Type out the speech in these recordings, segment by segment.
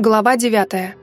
Глава девятая.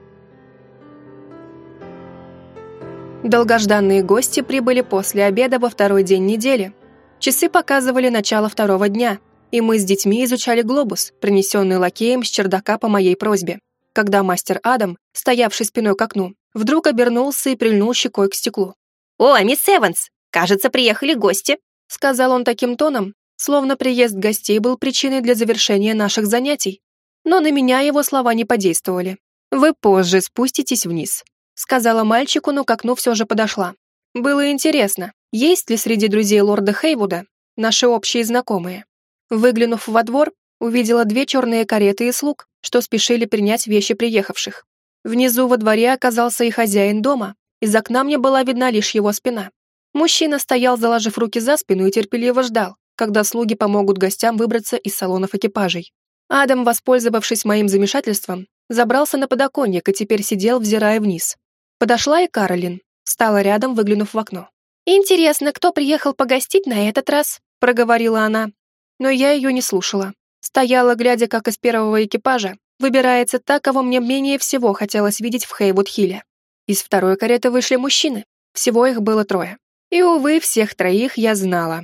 Долгожданные гости прибыли после обеда во второй день недели. Часы показывали начало второго дня, и мы с детьми изучали глобус, принесенный лакеем с чердака по моей просьбе, когда мастер Адам, стоявший спиной к окну, вдруг обернулся и прильнул щекой к стеклу. «О, мисс Эванс, кажется, приехали гости», сказал он таким тоном, словно приезд гостей был причиной для завершения наших занятий, но на меня его слова не подействовали. «Вы позже спуститесь вниз», — сказала мальчику, но к окну все же подошла. Было интересно, есть ли среди друзей лорда Хейвуда наши общие знакомые. Выглянув во двор, увидела две черные кареты и слуг, что спешили принять вещи приехавших. Внизу во дворе оказался и хозяин дома, из окна мне была видна лишь его спина. Мужчина стоял, заложив руки за спину и терпеливо ждал, когда слуги помогут гостям выбраться из салонов экипажей. Адам, воспользовавшись моим замешательством, забрался на подоконник и теперь сидел, взирая вниз. Подошла и Каролин, стала рядом, выглянув в окно. «Интересно, кто приехал погостить на этот раз?» — проговорила она. Но я ее не слушала. Стояла, глядя, как из первого экипажа выбирается та, кого мне менее всего хотелось видеть в Хейвуд-Хилле. Из второй кареты вышли мужчины. Всего их было трое. И, увы, всех троих я знала.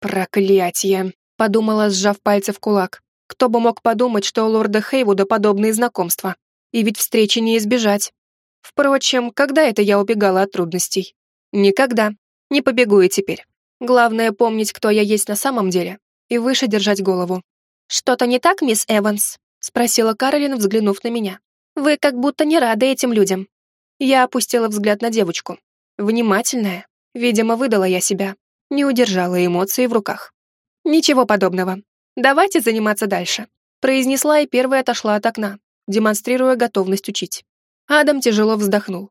«Проклятие!» — подумала, сжав пальцы в кулак. Кто бы мог подумать, что у лорда Хейвуда подобные знакомства. И ведь встречи не избежать. Впрочем, когда это я убегала от трудностей? Никогда. Не побегу и теперь. Главное помнить, кто я есть на самом деле, и выше держать голову. «Что-то не так, мисс Эванс?» — спросила Каролин, взглянув на меня. «Вы как будто не рады этим людям». Я опустила взгляд на девочку. Внимательная. Видимо, выдала я себя. Не удержала эмоции в руках. Ничего подобного. «Давайте заниматься дальше», — произнесла и первая отошла от окна, демонстрируя готовность учить. Адам тяжело вздохнул.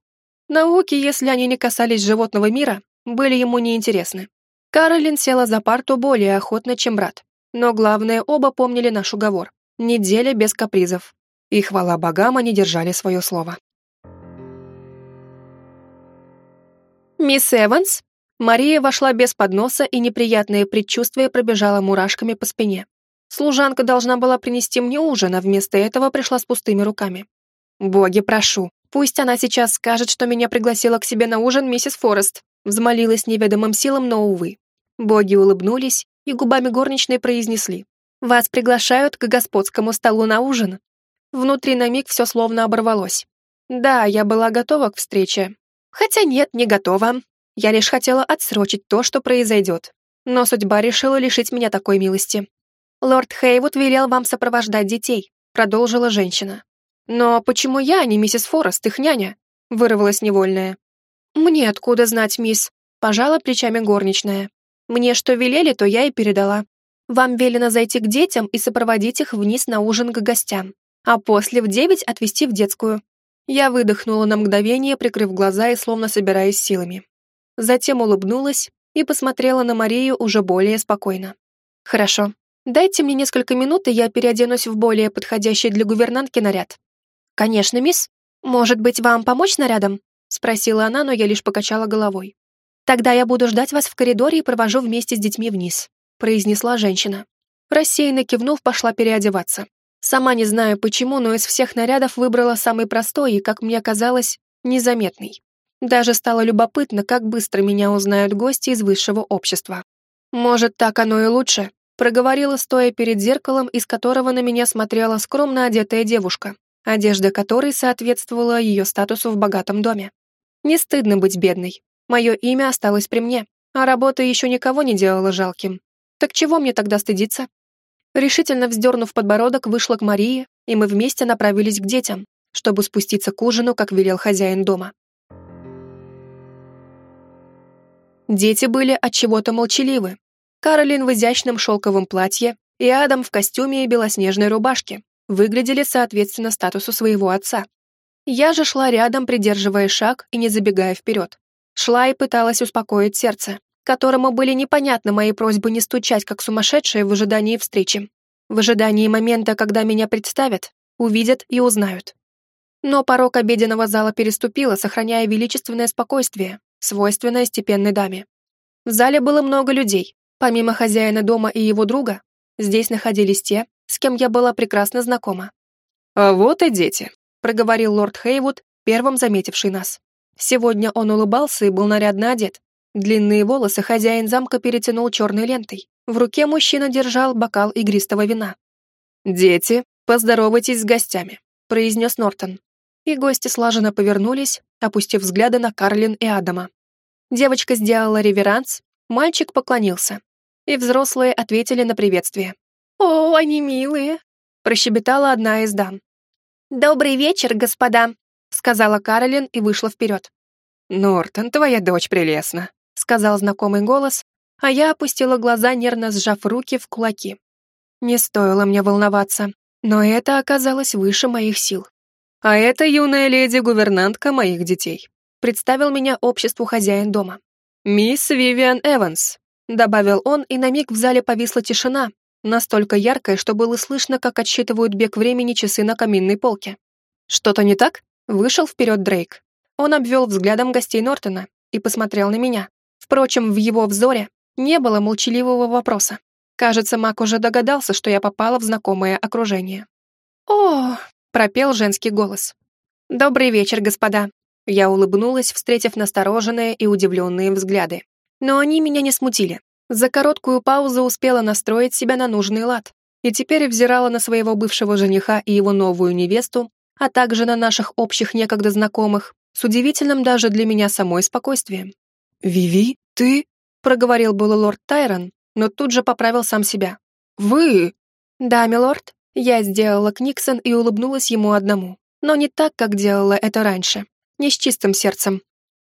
Науки, если они не касались животного мира, были ему неинтересны. Каролин села за парту более охотно, чем брат. Но главное, оба помнили наш уговор. Неделя без капризов. И хвала богам, они держали свое слово. «Мисс Эванс?» Мария вошла без подноса, и неприятное предчувствие пробежало мурашками по спине. Служанка должна была принести мне ужин, а вместо этого пришла с пустыми руками. «Боги, прошу, пусть она сейчас скажет, что меня пригласила к себе на ужин миссис Форест», взмолилась неведомым силам, но, увы. Боги улыбнулись и губами горничной произнесли. «Вас приглашают к господскому столу на ужин». Внутри на миг все словно оборвалось. Да, я была готова к встрече. Хотя нет, не готова. Я лишь хотела отсрочить то, что произойдет. Но судьба решила лишить меня такой милости. «Лорд Хейвуд велел вам сопровождать детей», — продолжила женщина. «Но почему я, а не миссис Форест, их няня?» — вырвалась невольная. «Мне откуда знать, мисс?» — пожала плечами горничная. «Мне что велели, то я и передала. Вам велено зайти к детям и сопроводить их вниз на ужин к гостям, а после в девять отвезти в детскую». Я выдохнула на мгновение, прикрыв глаза и словно собираясь силами затем улыбнулась и посмотрела на Марию уже более спокойно. «Хорошо. Дайте мне несколько минут, и я переоденусь в более подходящий для гувернантки наряд». «Конечно, мисс. Может быть, вам помочь нарядом?» спросила она, но я лишь покачала головой. «Тогда я буду ждать вас в коридоре и провожу вместе с детьми вниз», произнесла женщина. Рассеянно кивнув, пошла переодеваться. Сама не знаю почему, но из всех нарядов выбрала самый простой и, как мне казалось, незаметный. Даже стало любопытно, как быстро меня узнают гости из высшего общества. Может, так оно и лучше, проговорила, стоя перед зеркалом, из которого на меня смотрела скромно одетая девушка, одежда которой соответствовала ее статусу в богатом доме. Не стыдно быть бедной. Мое имя осталось при мне, а работа еще никого не делала жалким. Так чего мне тогда стыдиться? Решительно вздернув подбородок, вышла к Марии, и мы вместе направились к детям, чтобы спуститься к ужину, как велел хозяин дома. Дети были от чего-то молчаливы. Каролин в изящном шелковом платье и Адам в костюме и белоснежной рубашке выглядели соответственно статусу своего отца. Я же шла рядом, придерживая шаг и не забегая вперед. Шла и пыталась успокоить сердце, которому были непонятны мои просьбы не стучать, как сумасшедшие в ожидании встречи. В ожидании момента, когда меня представят, увидят и узнают. Но порог обеденного зала переступила, сохраняя величественное спокойствие, свойственное степенной даме. В зале было много людей. Помимо хозяина дома и его друга, здесь находились те, с кем я была прекрасно знакома. «А вот и дети», проговорил лорд Хейвуд, первым заметивший нас. Сегодня он улыбался и был нарядно одет. Длинные волосы хозяин замка перетянул черной лентой. В руке мужчина держал бокал игристого вина. «Дети, поздоровайтесь с гостями», — произнес Нортон. И гости слаженно повернулись, опустив взгляды на Карлин и Адама. Девочка сделала реверанс, мальчик поклонился, и взрослые ответили на приветствие. «О, они милые!» — прощебетала одна из дам. «Добрый вечер, господа», — сказала Каролин и вышла вперед. «Нортон, твоя дочь прелестна», — сказал знакомый голос, а я опустила глаза, нервно сжав руки в кулаки. Не стоило мне волноваться, но это оказалось выше моих сил. А это юная леди-гувернантка моих детей. Представил меня обществу хозяин дома. «Мисс Вивиан Эванс», — добавил он, и на миг в зале повисла тишина, настолько яркая, что было слышно, как отсчитывают бег времени часы на каминной полке. «Что-то не так?» — вышел вперед Дрейк. Он обвел взглядом гостей Нортона и посмотрел на меня. Впрочем, в его взоре не было молчаливого вопроса. Кажется, Мак уже догадался, что я попала в знакомое окружение. «О!» — пропел женский голос. «Добрый вечер, господа!» Я улыбнулась, встретив настороженные и удивленные взгляды. Но они меня не смутили. За короткую паузу успела настроить себя на нужный лад и теперь взирала на своего бывшего жениха и его новую невесту, а также на наших общих некогда знакомых, с удивительным даже для меня самой спокойствием. «Виви, ты?» — проговорил было лорд Тайрон, но тут же поправил сам себя. «Вы?» «Да, милорд». Я сделала Книксон и улыбнулась ему одному, но не так, как делала это раньше, не с чистым сердцем.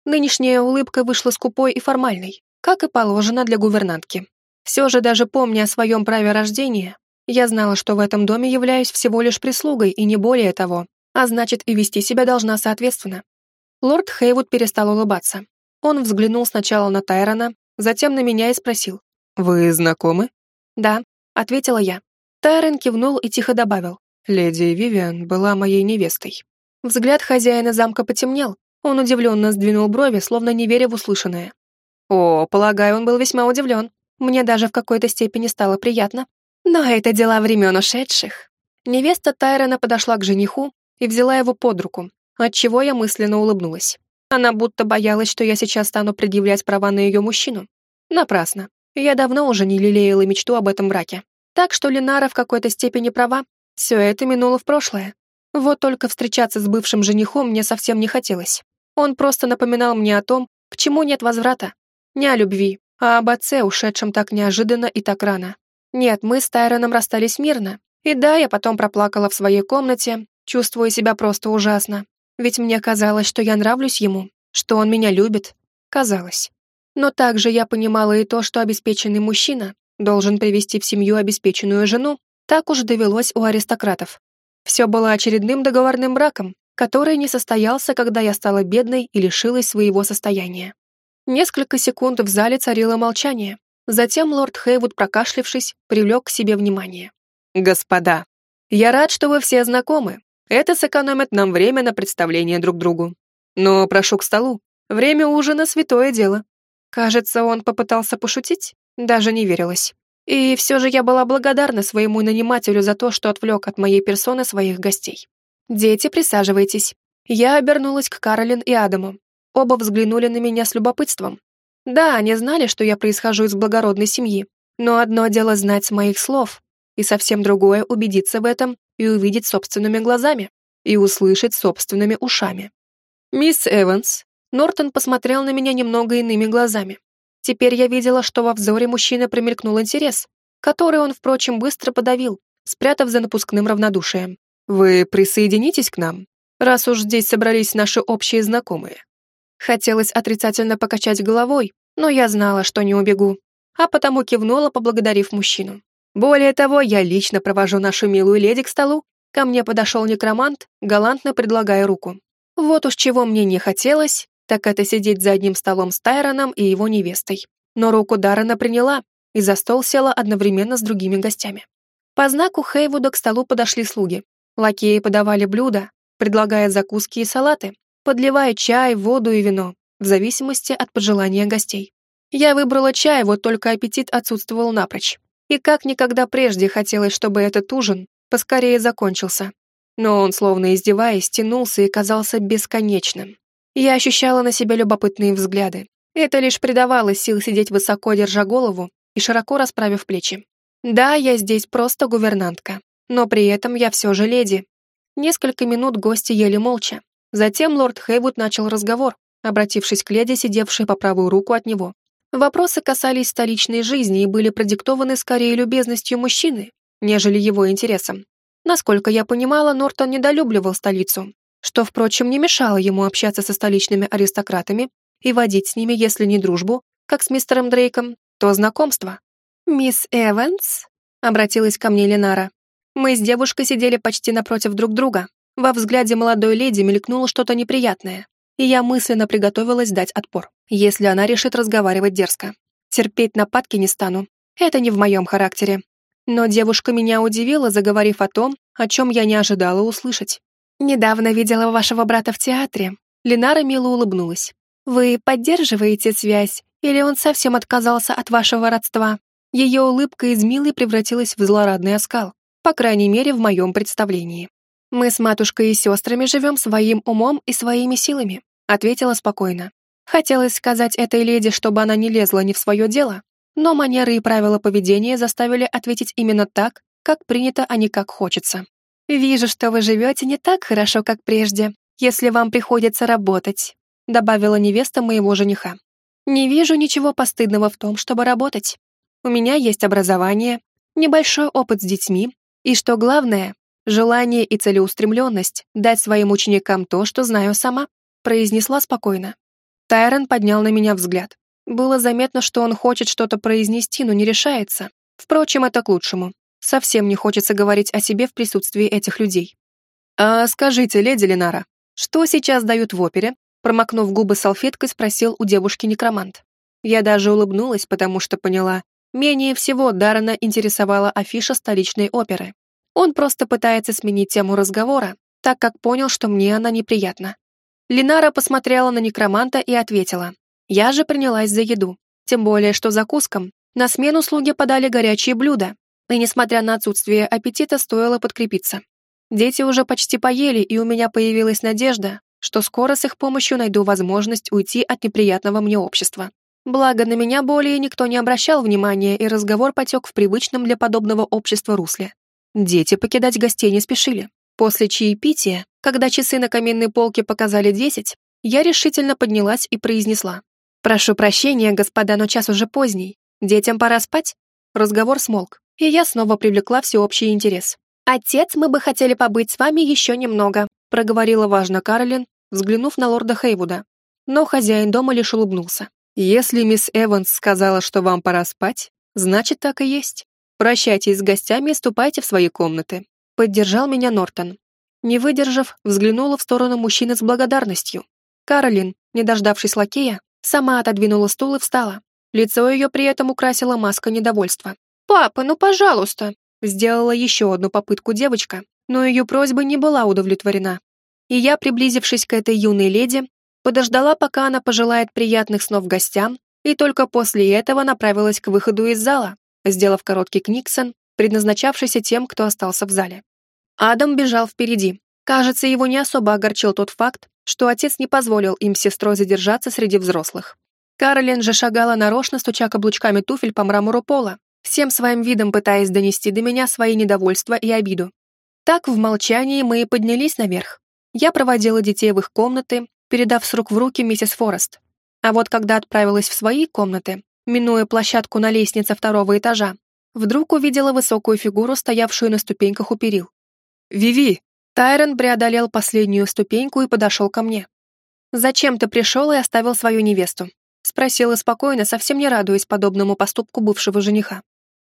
Нынешняя улыбка вышла скупой и формальной, как и положено для гувернантки. Все же, даже помня о своем праве рождения, я знала, что в этом доме являюсь всего лишь прислугой и не более того, а значит и вести себя должна соответственно. Лорд Хейвуд перестал улыбаться. Он взглянул сначала на Тайрона, затем на меня и спросил. «Вы знакомы?» «Да», — ответила я. Тайрон кивнул и тихо добавил. «Леди Вивиан была моей невестой». Взгляд хозяина замка потемнел. Он удивленно сдвинул брови, словно не веря в услышанное. О, полагаю, он был весьма удивлен. Мне даже в какой-то степени стало приятно. Но это дела времен ушедших. Невеста Тайрона подошла к жениху и взяла его под руку, отчего я мысленно улыбнулась. Она будто боялась, что я сейчас стану предъявлять права на ее мужчину. Напрасно. Я давно уже не лелеяла мечту об этом браке. Так что Ленара в какой-то степени права. Все это минуло в прошлое. Вот только встречаться с бывшим женихом мне совсем не хотелось. Он просто напоминал мне о том, к чему нет возврата. Не о любви, а об отце, ушедшем так неожиданно и так рано. Нет, мы с Тайроном расстались мирно. И да, я потом проплакала в своей комнате, чувствуя себя просто ужасно. Ведь мне казалось, что я нравлюсь ему, что он меня любит. Казалось. Но также я понимала и то, что обеспеченный мужчина должен привести в семью обеспеченную жену. Так уж довелось у аристократов. Все было очередным договорным браком, который не состоялся, когда я стала бедной и лишилась своего состояния. Несколько секунд в зале царило молчание. Затем лорд Хейвуд, прокашлившись, привлек к себе внимание. «Господа, я рад, что вы все знакомы, это сэкономит нам время на представление друг другу. Но прошу к столу. Время ужина — святое дело. Кажется, он попытался пошутить. Даже не верилось. И все же я была благодарна своему нанимателю за то, что отвлек от моей персоны своих гостей. «Дети, присаживайтесь». Я обернулась к Каролин и Адаму. Оба взглянули на меня с любопытством. Да, они знали, что я происхожу из благородной семьи, но одно дело знать с моих слов, и совсем другое убедиться в этом и увидеть собственными глазами, и услышать собственными ушами. «Мисс Эванс», Нортон посмотрел на меня немного иными глазами. Теперь я видела, что во взоре мужчины промелькнул интерес, который он, впрочем, быстро подавил, спрятав за напускным равнодушием. «Вы присоединитесь к нам, раз уж здесь собрались наши общие знакомые?» Хотелось отрицательно покачать головой, но я знала, что не убегу, а потому кивнула, поблагодарив мужчину. Более того, я лично провожу нашу милую леди к столу. Ко мне подошел некромант, галантно предлагая руку. Вот уж чего мне не хотелось, так это сидеть за одним столом с Тайроном и его невестой. Но руку Даррена приняла и за стол села одновременно с другими гостями. По знаку Хейвуда к столу подошли слуги. Лакеи подавали блюда, предлагая закуски и салаты, подливая чай, воду и вино, в зависимости от пожелания гостей. Я выбрала чай, вот только аппетит отсутствовал напрочь. И как никогда прежде хотелось, чтобы этот ужин поскорее закончился. но он, словно издеваясь, тянулся и казался бесконечным. Я ощущала на себе любопытные взгляды. Это лишь придавало сил сидеть высоко, держа голову и широко расправив плечи. Да, я здесь просто гувернантка, но при этом я все же леди. Несколько минут гости ели молча. Затем лорд Хейвуд начал разговор, обратившись к леди, сидевшей по правую руку от него. Вопросы касались столичной жизни и были продиктованы скорее любезностью мужчины, нежели его интересом. Насколько я понимала, Нортон недолюбливал столицу, что, впрочем, не мешало ему общаться со столичными аристократами и водить с ними, если не дружбу, как с мистером Дрейком, то знакомство. «Мисс Эванс?» — обратилась ко мне Ленара. Мы с девушкой сидели почти напротив друг друга. Во взгляде молодой леди мелькнуло что-то неприятное, и я мысленно приготовилась дать отпор, если она решит разговаривать дерзко. Терпеть нападки не стану. Это не в моем характере. Но девушка меня удивила, заговорив о том, о чем я не ожидала услышать. «Недавно видела вашего брата в театре». Ленара мило улыбнулась. «Вы поддерживаете связь, или он совсем отказался от вашего родства?» Ее улыбка из милой превратилась в злорадный оскал, по крайней мере, в моем представлении. «Мы с матушкой и сестрами живем своим умом и своими силами», ответила спокойно. Хотелось сказать этой леди, чтобы она не лезла не в свое дело, но манеры и правила поведения заставили ответить именно так, как принято, а не как хочется. «Вижу, что вы живете не так хорошо, как прежде, если вам приходится работать», добавила невеста моего жениха. «Не вижу ничего постыдного в том, чтобы работать. У меня есть образование, небольшой опыт с детьми, и, что главное, желание и целеустремленность дать своим ученикам то, что знаю сама», произнесла спокойно. Тайрон поднял на меня взгляд. Было заметно, что он хочет что-то произнести, но не решается. Впрочем, это к лучшему. Совсем не хочется говорить о себе в присутствии этих людей. «А скажите, леди Ленара, что сейчас дают в опере?» Промокнув губы салфеткой, спросил у девушки некромант. Я даже улыбнулась, потому что поняла, менее всего Даррена интересовала афиша столичной оперы. Он просто пытается сменить тему разговора, так как понял, что мне она неприятна. Линара посмотрела на некроманта и ответила. Я же принялась за еду, тем более, что закускам на смену слуги подали горячие блюда, и, несмотря на отсутствие аппетита, стоило подкрепиться. Дети уже почти поели, и у меня появилась надежда, что скоро с их помощью найду возможность уйти от неприятного мне общества. Благо, на меня более никто не обращал внимания, и разговор потек в привычном для подобного общества русле. Дети покидать гостей не спешили. После чаепития, когда часы на каминной полке показали десять, я решительно поднялась и произнесла. «Прошу прощения, господа, но час уже поздний. Детям пора спать?» Разговор смолк, и я снова привлекла всеобщий интерес. «Отец, мы бы хотели побыть с вами еще немного», проговорила важно Каролин, взглянув на лорда Хейвуда. Но хозяин дома лишь улыбнулся. «Если мисс Эванс сказала, что вам пора спать, значит, так и есть. Прощайтесь с гостями и ступайте в свои комнаты». Поддержал меня Нортон. Не выдержав, взглянула в сторону мужчины с благодарностью. Каролин, не дождавшись лакея, сама отодвинула стул и встала. Лицо ее при этом украсила маска недовольства. «Папа, ну пожалуйста!» Сделала еще одну попытку девочка, но ее просьба не была удовлетворена. И я, приблизившись к этой юной леди, подождала, пока она пожелает приятных снов гостям, и только после этого направилась к выходу из зала, сделав короткий книксон, предназначавшийся тем, кто остался в зале. Адам бежал впереди. Кажется, его не особо огорчил тот факт, что отец не позволил им с сестрой задержаться среди взрослых. Каролин же шагала нарочно, стуча каблучками туфель по мрамору пола, всем своим видом пытаясь донести до меня свои недовольства и обиду. Так, в молчании мы и поднялись наверх. Я проводила детей в их комнаты, передав с рук в руки миссис Форест. А вот когда отправилась в свои комнаты, минуя площадку на лестнице второго этажа, вдруг увидела высокую фигуру, стоявшую на ступеньках у перил. «Виви!» Тайрон преодолел последнюю ступеньку и подошел ко мне. «Зачем ты пришел и оставил свою невесту?» Спросила спокойно, совсем не радуясь подобному поступку бывшего жениха.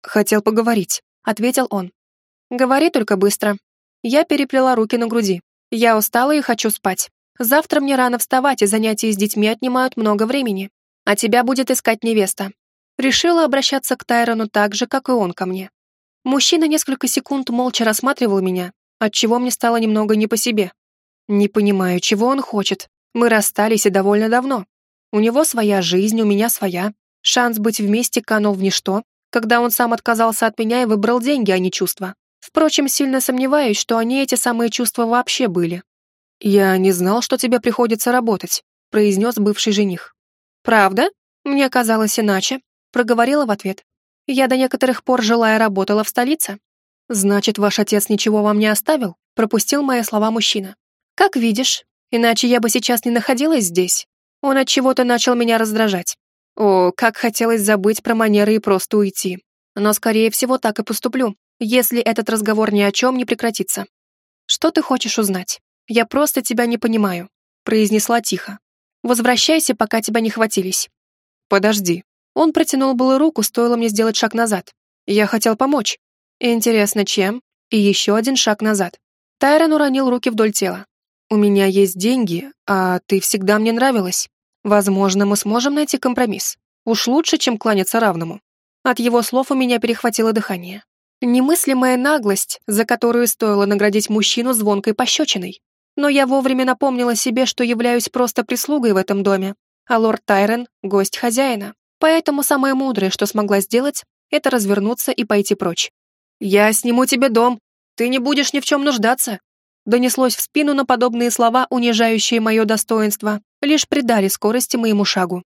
«Хотел поговорить», — ответил он. «Говори только быстро». Я переплела руки на груди. Я устала и хочу спать. Завтра мне рано вставать, и занятия с детьми отнимают много времени. А тебя будет искать невеста. Решила обращаться к Тайрону так же, как и он ко мне. Мужчина несколько секунд молча рассматривал меня, отчего мне стало немного не по себе. Не понимаю, чего он хочет. Мы расстались и довольно давно. У него своя жизнь, у меня своя. Шанс быть вместе канул в ничто, когда он сам отказался от меня и выбрал деньги, а не чувства. Впрочем, сильно сомневаюсь, что они эти самые чувства вообще были. «Я не знал, что тебе приходится работать», — произнес бывший жених. «Правда? Мне казалось иначе», — проговорила в ответ. «Я до некоторых пор жила и работала в столице». «Значит, ваш отец ничего вам не оставил?» — пропустил мои слова мужчина. «Как видишь, иначе я бы сейчас не находилась здесь. Он от чего-то начал меня раздражать. О, как хотелось забыть про манеры и просто уйти. Но, скорее всего, так и поступлю, если этот разговор ни о чем не прекратится. Что ты хочешь узнать? Я просто тебя не понимаю», — произнесла тихо. «Возвращайся, пока тебя не хватились». «Подожди». Он протянул было руку, стоило мне сделать шаг назад. Я хотел помочь. Интересно, чем? И еще один шаг назад. Тайрон уронил руки вдоль тела. «У меня есть деньги, а ты всегда мне нравилась. Возможно, мы сможем найти компромисс. Уж лучше, чем кланяться равному». От его слов у меня перехватило дыхание. Немыслимая наглость, за которую стоило наградить мужчину звонкой пощечиной но я вовремя напомнила себе, что являюсь просто прислугой в этом доме, а лорд Тайрен — гость хозяина. Поэтому самое мудрое, что смогла сделать, это развернуться и пойти прочь. «Я сниму тебе дом. Ты не будешь ни в чем нуждаться». Донеслось в спину на подобные слова, унижающие мое достоинство, лишь придали скорости моему шагу.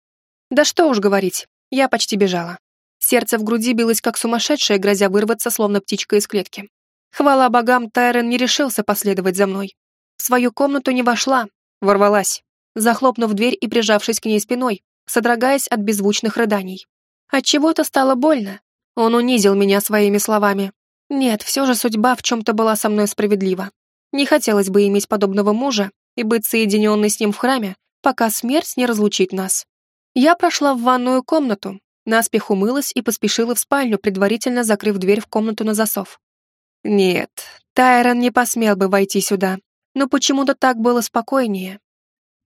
Да что уж говорить, я почти бежала. Сердце в груди билось как сумасшедшее, грозя вырваться, словно птичка из клетки. Хвала богам, Тайрен не решился последовать за мной. В свою комнату не вошла, ворвалась, захлопнув дверь и прижавшись к ней спиной, содрогаясь от беззвучных рыданий. От чего то стало больно. Он унизил меня своими словами. Нет, все же судьба в чем-то была со мной справедлива. Не хотелось бы иметь подобного мужа и быть соединенной с ним в храме, пока смерть не разлучит нас. Я прошла в ванную комнату, наспех умылась и поспешила в спальню, предварительно закрыв дверь в комнату на засов. Нет, Тайрон не посмел бы войти сюда, но почему-то так было спокойнее.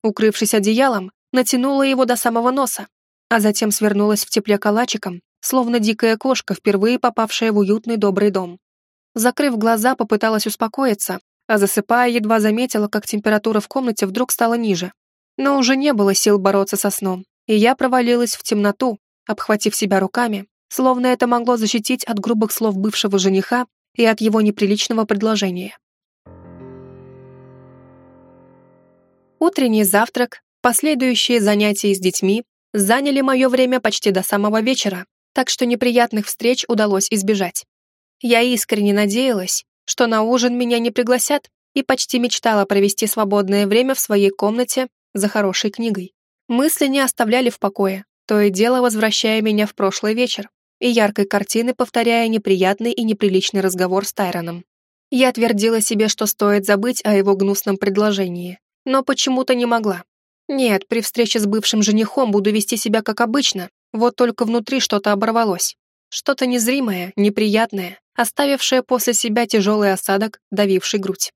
Укрывшись одеялом, натянула его до самого носа, а затем свернулась в тепле калачиком, словно дикая кошка, впервые попавшая в уютный добрый дом. Закрыв глаза, попыталась успокоиться, а засыпая, едва заметила, как температура в комнате вдруг стала ниже. Но уже не было сил бороться со сном, и я провалилась в темноту, обхватив себя руками, словно это могло защитить от грубых слов бывшего жениха и от его неприличного предложения. Утренний завтрак, последующие занятия с детьми заняли мое время почти до самого вечера, так что неприятных встреч удалось избежать. Я искренне надеялась, что на ужин меня не пригласят, и почти мечтала провести свободное время в своей комнате за хорошей книгой. Мысли не оставляли в покое, то и дело возвращая меня в прошлый вечер и яркой картины повторяя неприятный и неприличный разговор с Тайроном. Я твердила себе, что стоит забыть о его гнусном предложении, но почему-то не могла. Нет, при встрече с бывшим женихом буду вести себя как обычно, вот только внутри что-то оборвалось. Что-то незримое, неприятное, оставившее после себя тяжелый осадок, давивший грудь.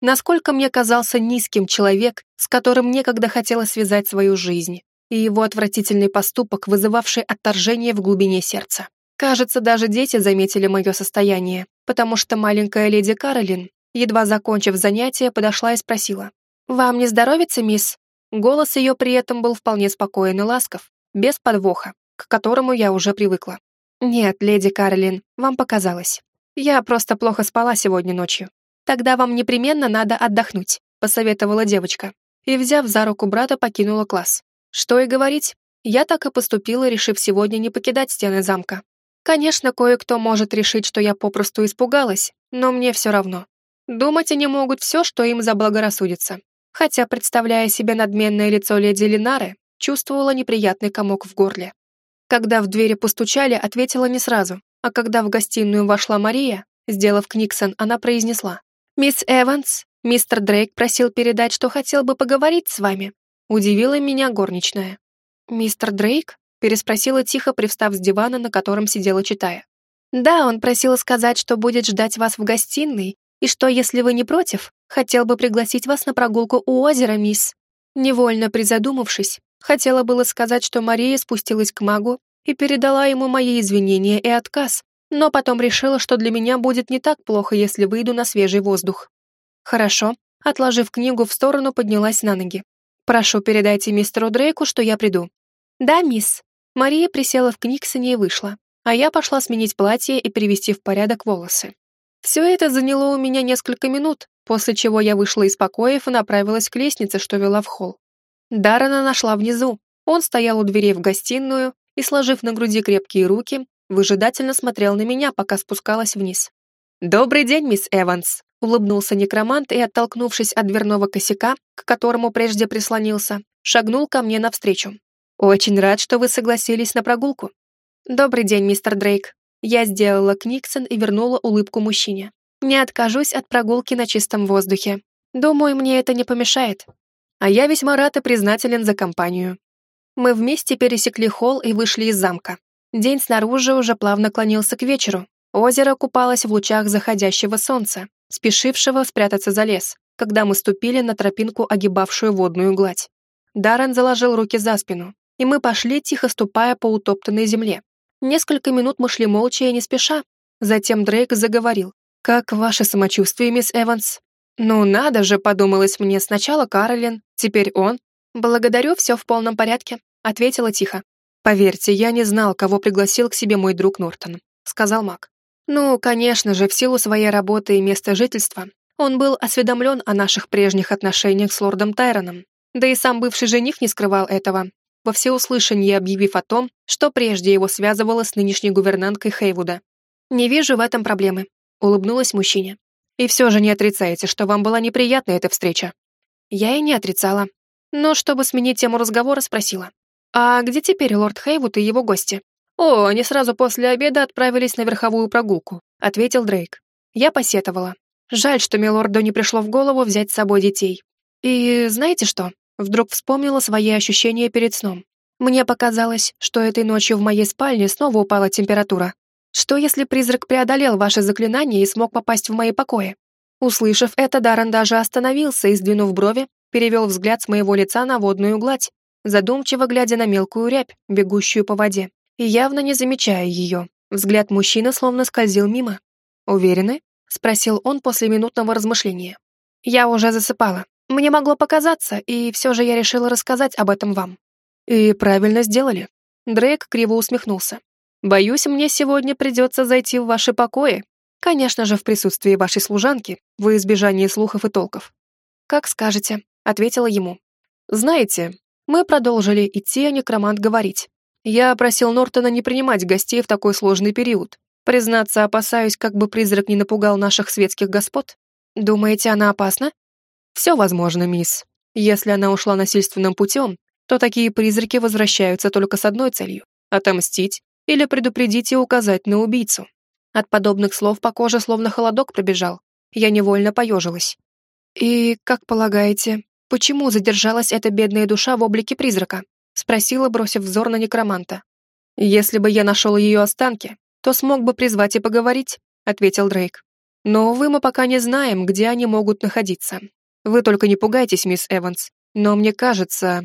Насколько мне казался низким человек, с которым некогда хотела связать свою жизнь, и его отвратительный поступок, вызывавший отторжение в глубине сердца. Кажется, даже дети заметили мое состояние, потому что маленькая леди Каролин, едва закончив занятие, подошла и спросила, «Вам не здоровится, мисс?» Голос ее при этом был вполне спокоен и ласков, без подвоха, к которому я уже привыкла. «Нет, леди Каролин, вам показалось. Я просто плохо спала сегодня ночью. Тогда вам непременно надо отдохнуть», посоветовала девочка. И, взяв за руку брата, покинула класс. Что и говорить, я так и поступила, решив сегодня не покидать стены замка. Конечно, кое-кто может решить, что я попросту испугалась, но мне все равно. Думать они могут все, что им заблагорассудится хотя, представляя себе надменное лицо леди Линары, чувствовала неприятный комок в горле. Когда в двери постучали, ответила не сразу, а когда в гостиную вошла Мария, сделав книксон, она произнесла. «Мисс Эванс, мистер Дрейк просил передать, что хотел бы поговорить с вами». Удивила меня горничная. «Мистер Дрейк?» переспросила тихо, привстав с дивана, на котором сидела читая. «Да, он просил сказать, что будет ждать вас в гостиной и что, если вы не против, хотел бы пригласить вас на прогулку у озера, мисс». Невольно призадумавшись, хотела было сказать, что Мария спустилась к магу и передала ему мои извинения и отказ, но потом решила, что для меня будет не так плохо, если выйду на свежий воздух. «Хорошо», отложив книгу в сторону, поднялась на ноги. «Прошу, передайте мистеру Дрейку, что я приду». «Да, мисс». Мария присела в книгсоне и вышла, а я пошла сменить платье и привести в порядок волосы. Все это заняло у меня несколько минут, после чего я вышла из покоев и направилась к лестнице, что вела в холл. Даррена нашла внизу. Он стоял у дверей в гостиную и, сложив на груди крепкие руки, выжидательно смотрел на меня, пока спускалась вниз. «Добрый день, мисс Эванс», — улыбнулся некромант и, оттолкнувшись от дверного косяка, к которому прежде прислонился, шагнул ко мне навстречу. «Очень рад, что вы согласились на прогулку». «Добрый день, мистер Дрейк». Я сделала книксон и вернула улыбку мужчине. «Не откажусь от прогулки на чистом воздухе. Думаю, мне это не помешает. А я весьма рад и признателен за компанию». Мы вместе пересекли холл и вышли из замка. День снаружи уже плавно клонился к вечеру, Озеро купалось в лучах заходящего солнца, спешившего спрятаться за лес, когда мы ступили на тропинку, огибавшую водную гладь. Даррен заложил руки за спину, и мы пошли, тихо ступая по утоптанной земле. Несколько минут мы шли молча и не спеша. Затем Дрейк заговорил. «Как ваше самочувствие, мисс Эванс?» «Ну надо же», — подумалось мне, сначала Каролин, теперь он. «Благодарю, все в полном порядке», — ответила тихо. «Поверьте, я не знал, кого пригласил к себе мой друг Нортон», — сказал Мак. Ну, конечно же, в силу своей работы и места жительства, он был осведомлен о наших прежних отношениях с лордом Тайроном. Да и сам бывший жених не скрывал этого, во всеуслышание объявив о том, что прежде его связывало с нынешней гувернанткой Хейвуда. «Не вижу в этом проблемы», — улыбнулась мужчине. «И все же не отрицаете, что вам была неприятна эта встреча?» Я и не отрицала. Но чтобы сменить тему разговора, спросила. «А где теперь лорд Хейвуд и его гости?» «О, они сразу после обеда отправились на верховую прогулку», — ответил Дрейк. Я посетовала. Жаль, что милорду не пришло в голову взять с собой детей. И знаете что? Вдруг вспомнила свои ощущения перед сном. Мне показалось, что этой ночью в моей спальне снова упала температура. Что если призрак преодолел ваше заклинание и смог попасть в мои покои? Услышав это, Даррен даже остановился и, сдвинув брови, перевел взгляд с моего лица на водную гладь, задумчиво глядя на мелкую рябь, бегущую по воде и явно не замечая ее. Взгляд мужчины словно скользил мимо. «Уверены?» — спросил он после минутного размышления. «Я уже засыпала. Мне могло показаться, и все же я решила рассказать об этом вам». «И правильно сделали». Дрейк криво усмехнулся. «Боюсь, мне сегодня придется зайти в ваши покои. Конечно же, в присутствии вашей служанки, во избежание слухов и толков». «Как скажете», — ответила ему. «Знаете, мы продолжили идти, а некромант говорить. Я просил Нортона не принимать гостей в такой сложный период. Признаться, опасаюсь, как бы призрак не напугал наших светских господ. Думаете, она опасна? Все возможно, мисс. Если она ушла насильственным путем, то такие призраки возвращаются только с одной целью — отомстить или предупредить и указать на убийцу. От подобных слов по коже словно холодок пробежал. Я невольно поежилась. «И, как полагаете, почему задержалась эта бедная душа в облике призрака?» Спросила, бросив взор на некроманта. «Если бы я нашел ее останки, то смог бы призвать и поговорить», ответил Дрейк. «Но, увы, мы пока не знаем, где они могут находиться. Вы только не пугайтесь, мисс Эванс, но мне кажется...»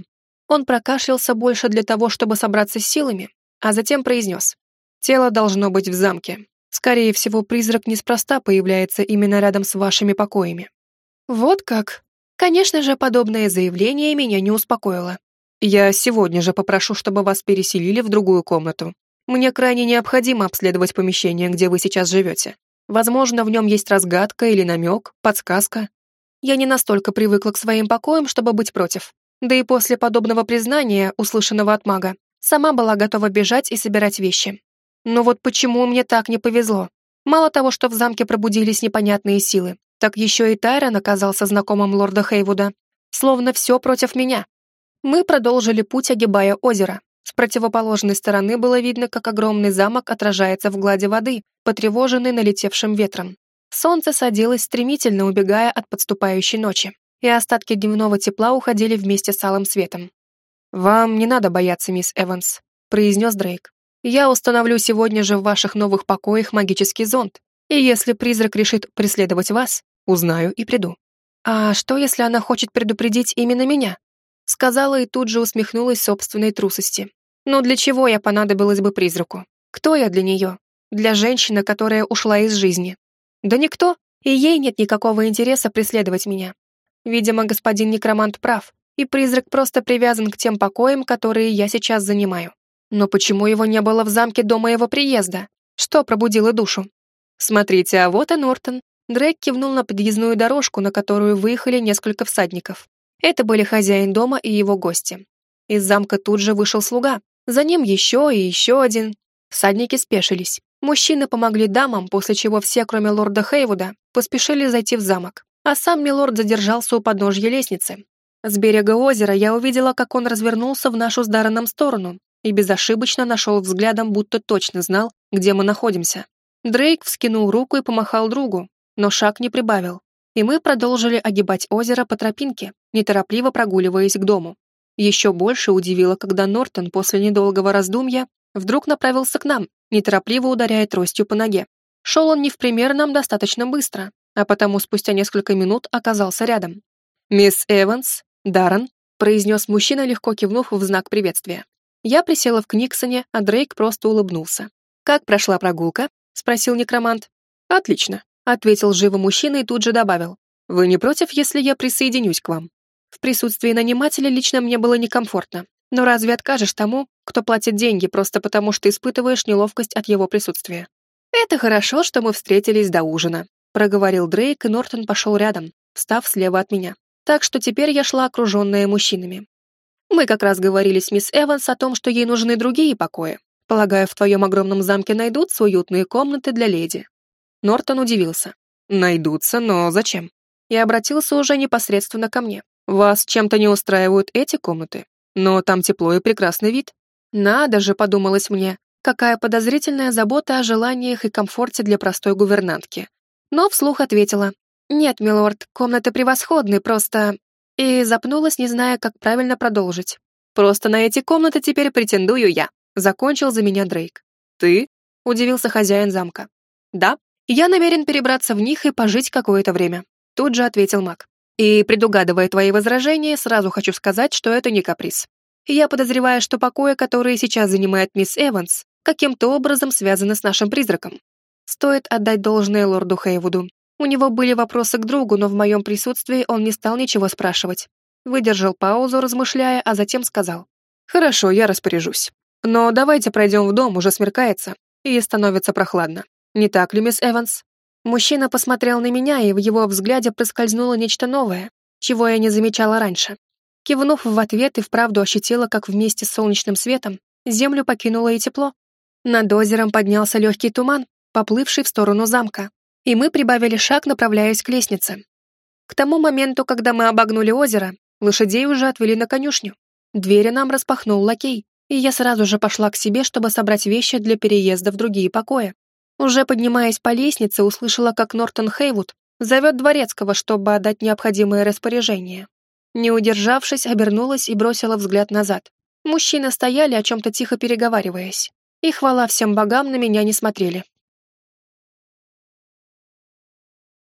Он прокашлялся больше для того, чтобы собраться с силами, а затем произнес. «Тело должно быть в замке. Скорее всего, призрак неспроста появляется именно рядом с вашими покоями». «Вот как?» Конечно же, подобное заявление меня не успокоило. Я сегодня же попрошу, чтобы вас переселили в другую комнату. Мне крайне необходимо обследовать помещение, где вы сейчас живете. Возможно, в нем есть разгадка или намек, подсказка. Я не настолько привыкла к своим покоям, чтобы быть против. Да и после подобного признания, услышанного от мага, сама была готова бежать и собирать вещи. Но вот почему мне так не повезло? Мало того, что в замке пробудились непонятные силы, так еще и Тайрон оказался знакомым лорда Хейвуда. Словно все против меня. Мы продолжили путь, огибая озеро. С противоположной стороны было видно, как огромный замок отражается в глади воды, потревоженный налетевшим ветром. Солнце садилось стремительно, убегая от подступающей ночи, и остатки дневного тепла уходили вместе с алым светом. «Вам не надо бояться, мисс Эванс», — произнес Дрейк. «Я установлю сегодня же в ваших новых покоях магический зонд, и если призрак решит преследовать вас, узнаю и приду». «А что, если она хочет предупредить именно меня?» Сказала и тут же усмехнулась собственной трусости. Но для чего я понадобилась бы призраку? Кто я для нее? Для женщины, которая ушла из жизни? Да никто, и ей нет никакого интереса преследовать меня. Видимо, господин некромант прав, и призрак просто привязан к тем покоям, которые я сейчас занимаю. Но почему его не было в замке до моего приезда? Что пробудило душу? «Смотрите, а вот и Нортон». Дрейк кивнул на подъездную дорожку, на которую выехали несколько всадников. Это были хозяин дома и его гости. Из замка тут же вышел слуга. За ним еще и еще один. Всадники спешились. Мужчины помогли дамам, после чего все, кроме лорда Хейвуда, поспешили зайти в замок. А сам милорд задержался у подножья лестницы. С берега озера я увидела, как он развернулся в нашу с Дарреном сторону и безошибочно нашел взглядом, будто точно знал, где мы находимся. Дрейк вскинул руку и помахал другу, но шаг не прибавил, и мы продолжили огибать озеро по тропинке, неторопливо прогуливаясь к дому. Еще больше удивило, когда Нортон после недолгого раздумья вдруг направился к нам, неторопливо ударяя тростью по ноге. Шел он не в пример нам достаточно быстро, а потому спустя несколько минут оказался рядом. «Мисс Эванс, Даррен», произнес мужчина, легко кивнув в знак приветствия. Я присела в Книксоне, а Дрейк просто улыбнулся. «Как прошла прогулка?» — спросил некромант. «Отлично», — ответил живо мужчина и тут же добавил. «Вы не против, если я присоединюсь к вам?» В присутствии нанимателя лично мне было некомфортно. Но разве откажешь тому, кто платит деньги просто потому, что испытываешь неловкость от его присутствия? «Это хорошо, что мы встретились до ужина», — проговорил Дрейк, и Нортон пошел рядом, встав слева от меня. Так что теперь я шла окруженная мужчинами. Мы как раз говорили с мисс Эванс о том, что ей нужны другие покои. Полагаю, в твоем огромном замке найдутся уютные комнаты для леди». Нортон удивился. «Найдутся, но зачем?» И обратился уже непосредственно ко мне. «Вас чем-то не устраивают эти комнаты? Но там тепло и прекрасный вид». «Надо же», — подумалось мне, какая подозрительная забота о желаниях и комфорте для простой гувернантки. Но вслух ответила. «Нет, милорд, комнаты превосходны, просто и запнулась, не зная, как правильно продолжить. «Просто на эти комнаты теперь претендую я», — закончил за меня Дрейк. «Ты?» — удивился хозяин замка. «Да, я намерен перебраться в них и пожить какое-то время», — тут же ответил маг. «И, предугадывая твои возражения, сразу хочу сказать, что это не каприз. Я подозреваю, что покои, которые сейчас занимает мисс Эванс, каким-то образом связаны с нашим призраком. Стоит отдать должное лорду Хейвуду. У него были вопросы к другу, но в моем присутствии он не стал ничего спрашивать. Выдержал паузу, размышляя, а затем сказал. «Хорошо, я распоряжусь. Но давайте пройдем в дом, уже смеркается, и становится прохладно. Не так ли, мисс Эванс?» Мужчина посмотрел на меня, и в его взгляде проскользнуло нечто новое, чего я не замечала раньше. Кивнув в ответ и вправду ощутила, как вместе с солнечным светом землю покинуло и тепло. Над озером поднялся легкий туман, поплывший в сторону замка и мы прибавили шаг, направляясь к лестнице. К тому моменту, когда мы обогнули озеро, лошадей уже отвели на конюшню. Двери нам распахнул лакей, и я сразу же пошла к себе, чтобы собрать вещи для переезда в другие покои. Уже поднимаясь по лестнице, услышала, как Нортон Хейвуд зовет дворецкого, чтобы отдать необходимые распоряжения. Не удержавшись, обернулась и бросила взгляд назад. Мужчины стояли, о чем-то тихо переговариваясь. И хвала всем богам на меня не смотрели.